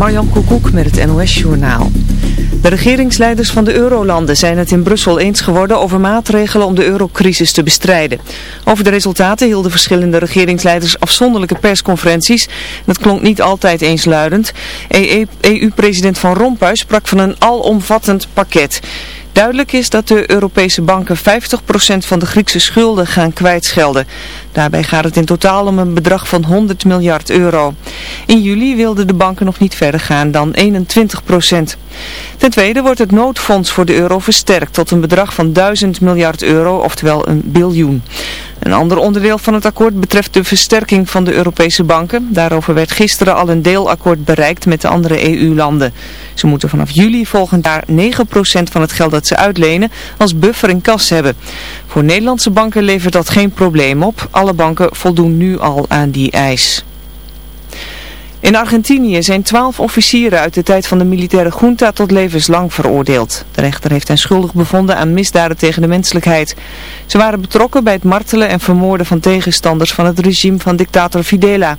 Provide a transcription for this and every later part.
Marjan Koekoek met het NOS-journaal. De regeringsleiders van de eurolanden zijn het in Brussel eens geworden over maatregelen om de eurocrisis te bestrijden. Over de resultaten hielden verschillende regeringsleiders afzonderlijke persconferenties. Dat klonk niet altijd eensluidend. EU-president Van Rompuy sprak van een alomvattend pakket. Duidelijk is dat de Europese banken 50% van de Griekse schulden gaan kwijtschelden. Daarbij gaat het in totaal om een bedrag van 100 miljard euro. In juli wilden de banken nog niet verder gaan dan 21 procent. Ten tweede wordt het noodfonds voor de euro versterkt tot een bedrag van 1000 miljard euro, oftewel een biljoen. Een ander onderdeel van het akkoord betreft de versterking van de Europese banken. Daarover werd gisteren al een deelakkoord bereikt met de andere EU-landen. Ze moeten vanaf juli volgend jaar 9% van het geld dat ze uitlenen als buffer in kas hebben. Voor Nederlandse banken levert dat geen probleem op. Alle banken voldoen nu al aan die eis. In Argentinië zijn twaalf officieren uit de tijd van de militaire junta tot levenslang veroordeeld. De rechter heeft hen schuldig bevonden aan misdaden tegen de menselijkheid. Ze waren betrokken bij het martelen en vermoorden van tegenstanders van het regime van dictator Fidela.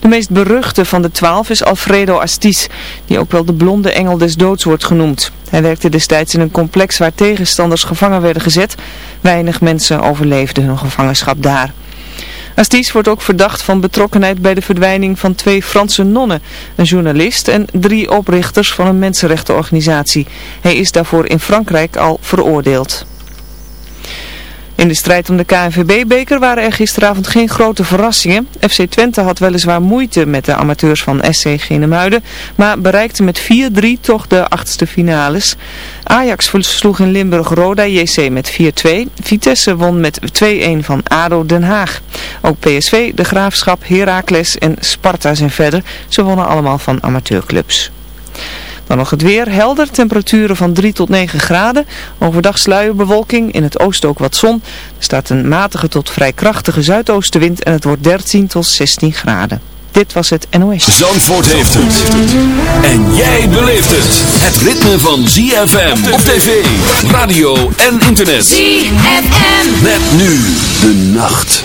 De meest beruchte van de twaalf is Alfredo Astiz, die ook wel de blonde engel des doods wordt genoemd. Hij werkte destijds in een complex waar tegenstanders gevangen werden gezet. Weinig mensen overleefden hun gevangenschap daar. Astiz wordt ook verdacht van betrokkenheid bij de verdwijning van twee Franse nonnen, een journalist en drie oprichters van een mensenrechtenorganisatie. Hij is daarvoor in Frankrijk al veroordeeld. In de strijd om de KNVB-beker waren er gisteravond geen grote verrassingen. FC Twente had weliswaar moeite met de amateurs van SC Genemuiden, maar bereikte met 4-3 toch de achtste finales. Ajax versloeg in Limburg Roda JC met 4-2. Vitesse won met 2-1 van ADO Den Haag. Ook PSV, De Graafschap, Heracles en Sparta zijn verder. Ze wonnen allemaal van amateurclubs. Dan nog het weer, helder, temperaturen van 3 tot 9 graden. Overdag sluierbewolking, in het oosten ook wat zon. Er staat een matige tot vrij krachtige zuidoostenwind en het wordt 13 tot 16 graden. Dit was het NOS. Zandvoort heeft het. En jij beleeft het. Het ritme van ZFM op tv, radio en internet. ZFM. Met nu de nacht.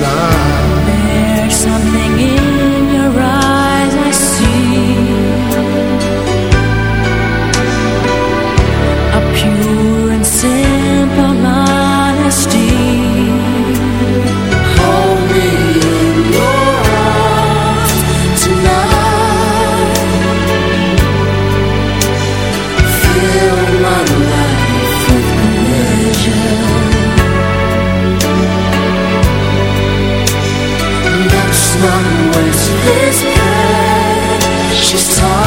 line. one waits his. She's tired.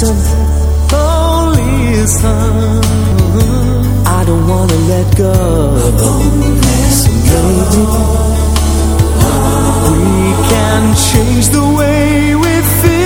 listen, listen. I don't wanna let go. So maybe we can change the way we feel.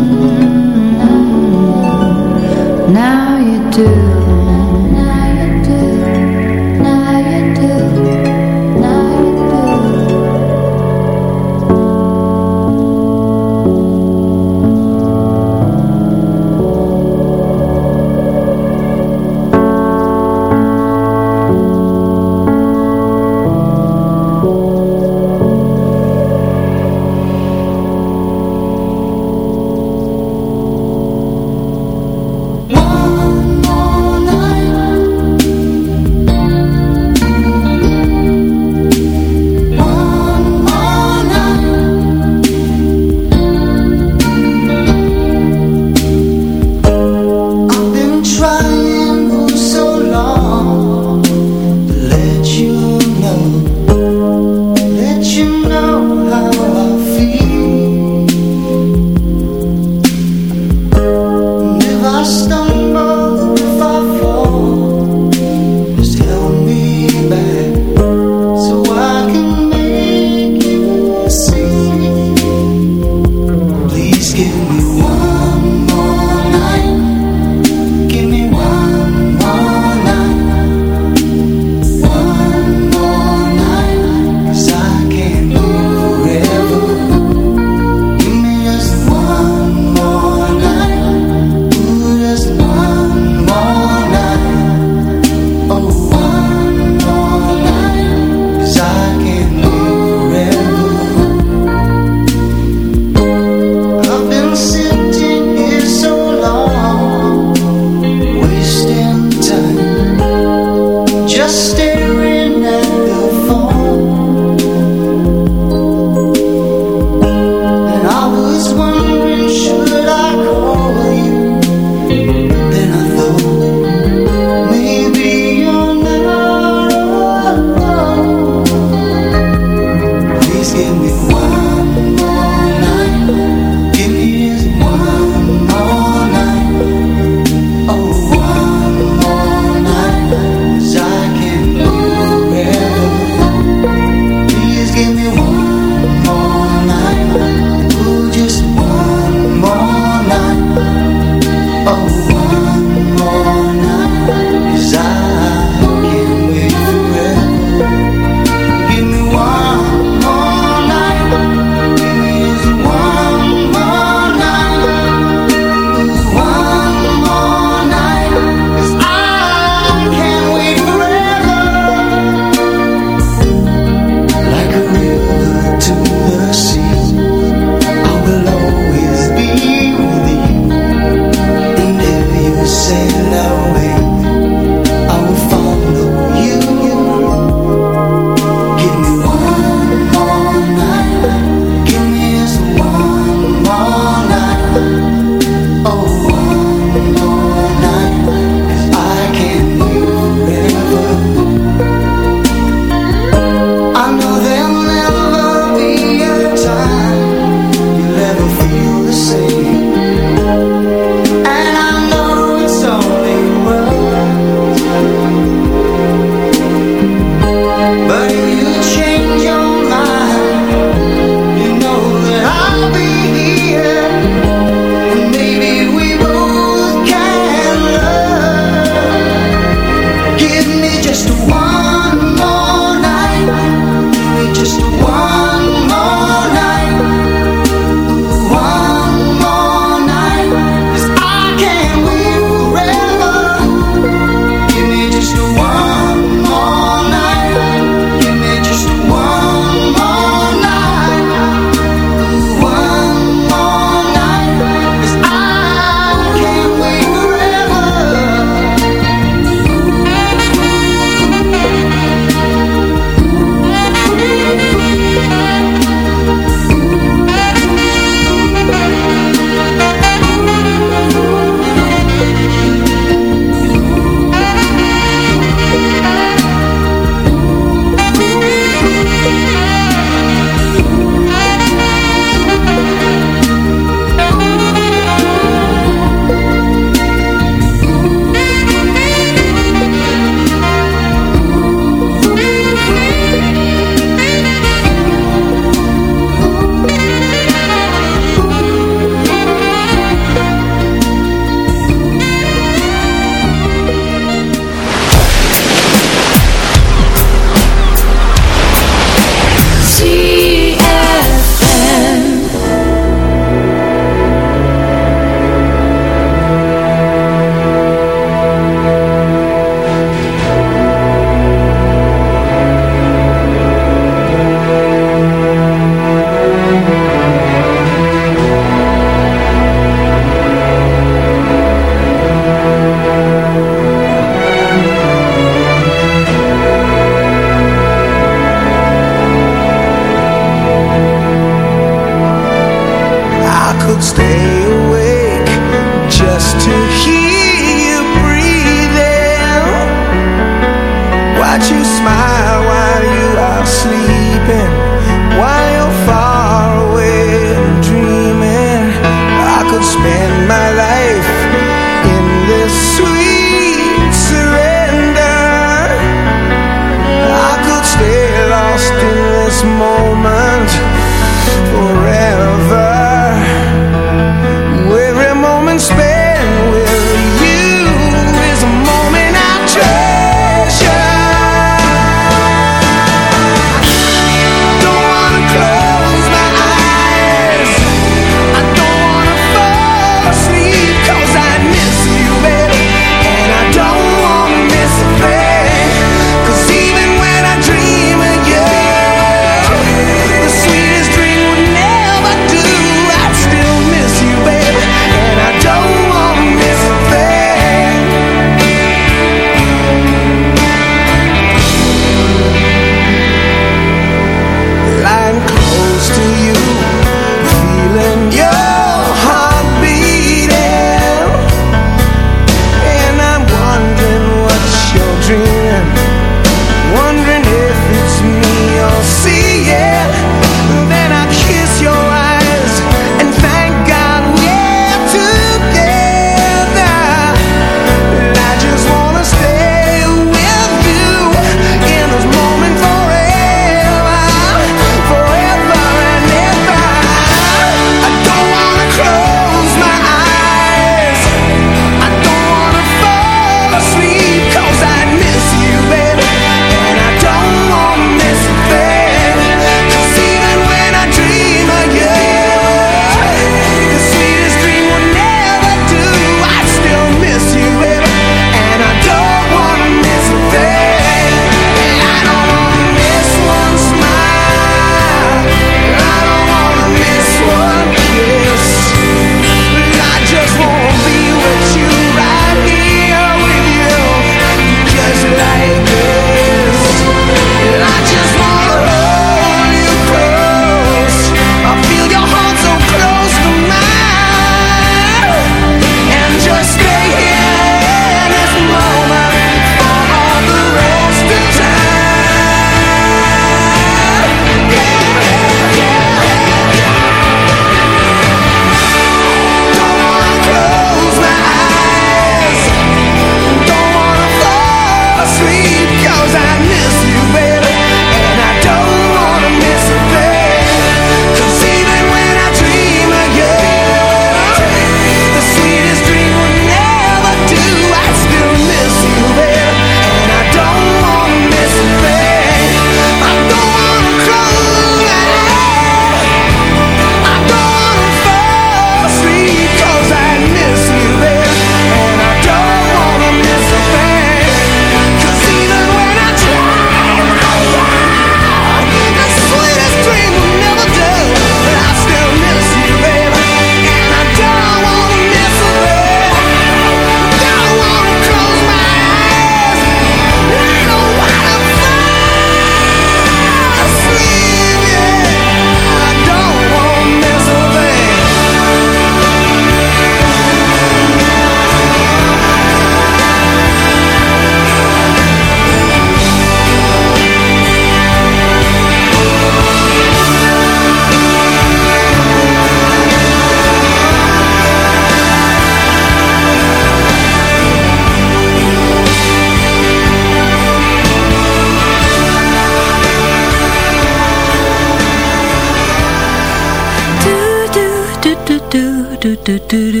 Do do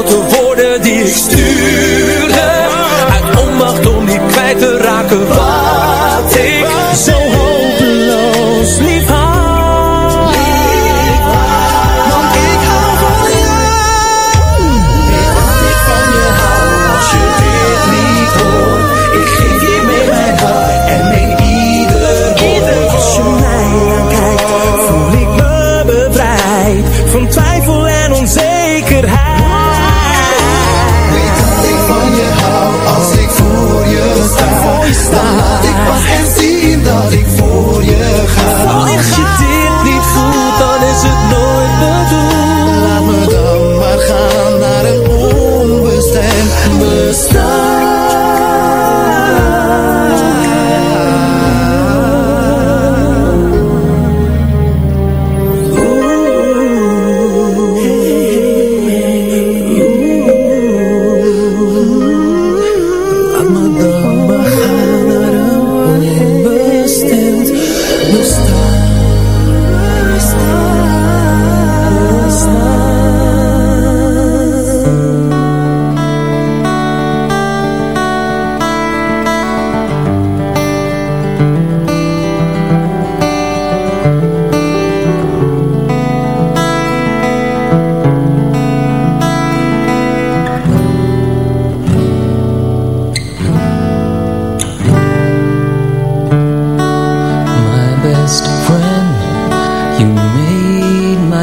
alle foute woorden die ik stuurde. Uit onmacht om niet kwijt te raken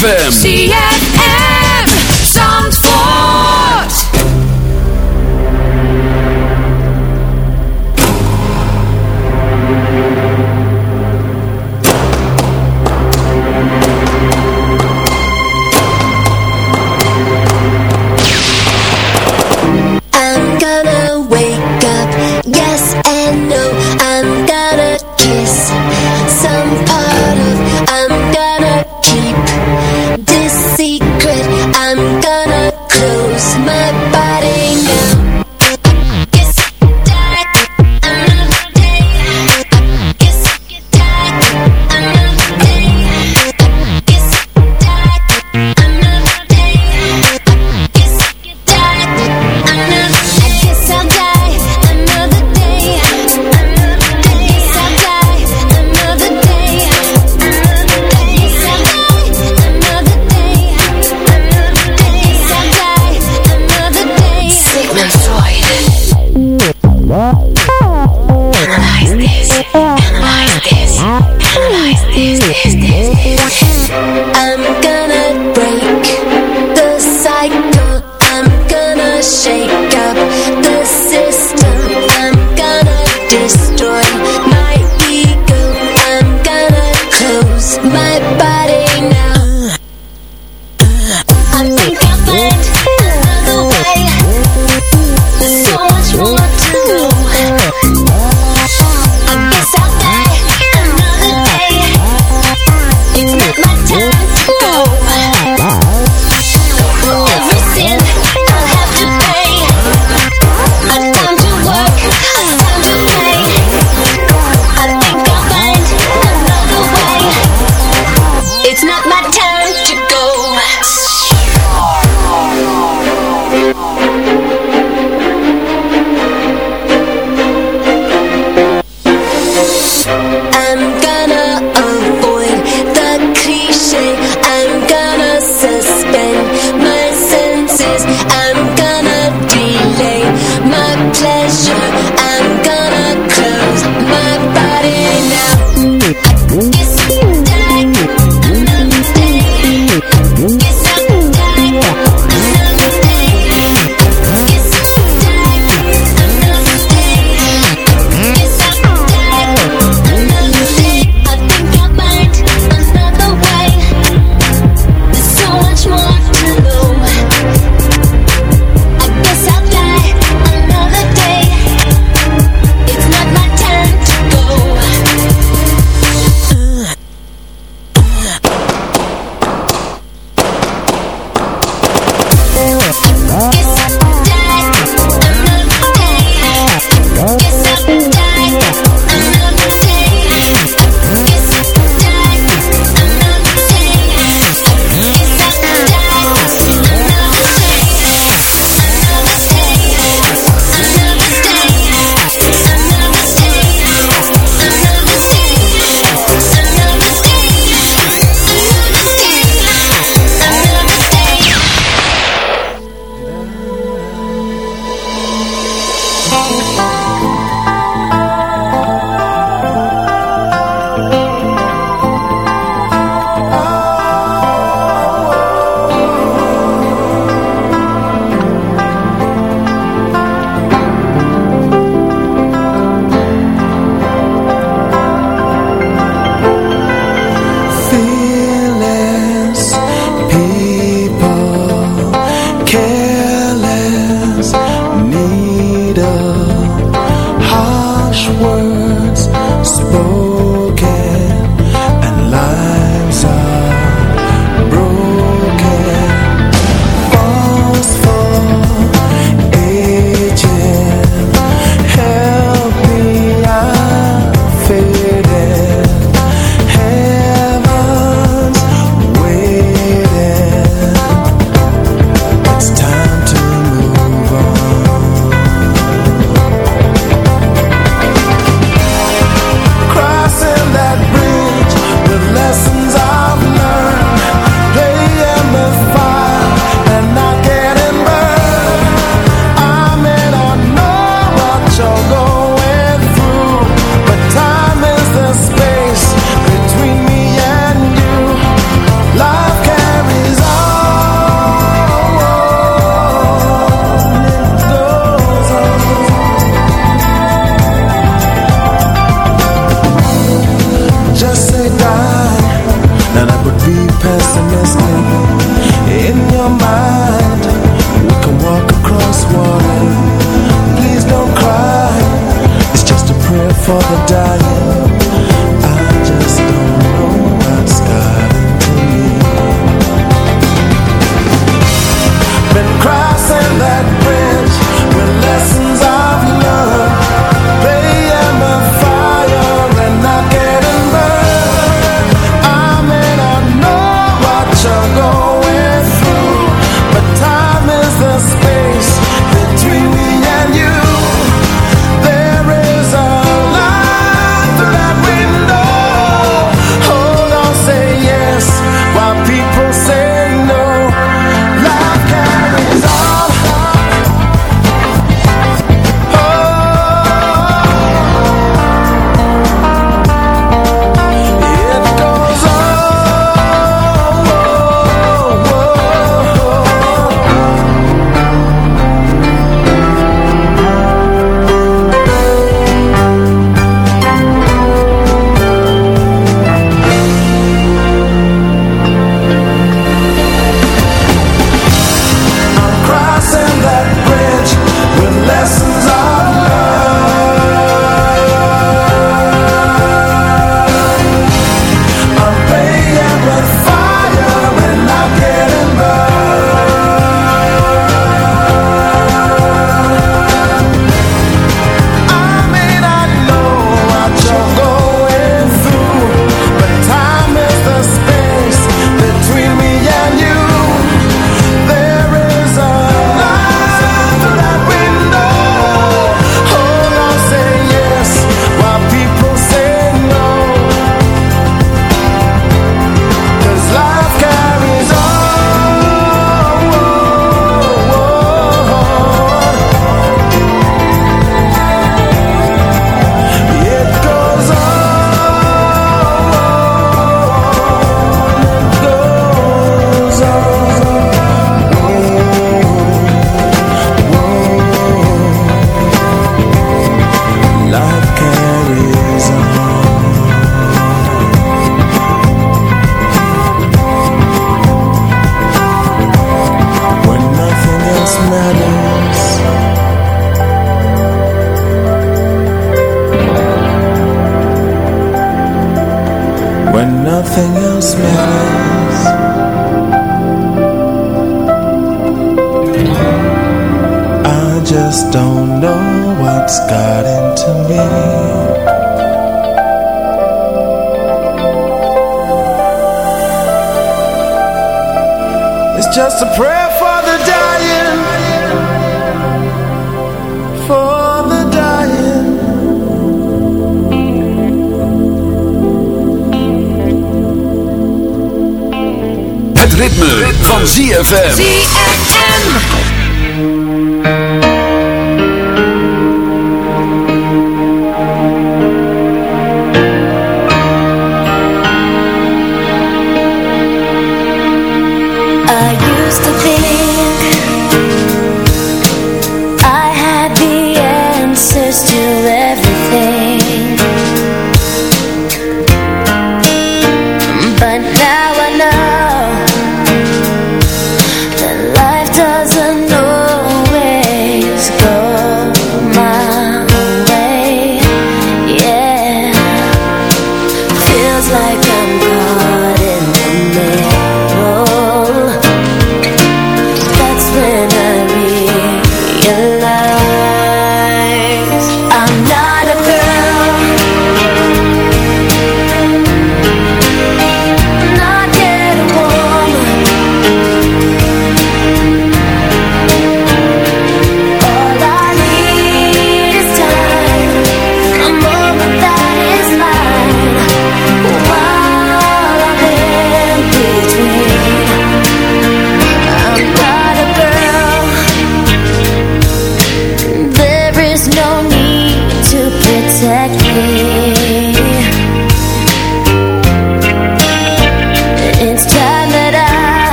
ZFM don't know what's got into me. It's just a prayer for the dying, for the dying. Het ritme, ritme. van ZFM. ZFM.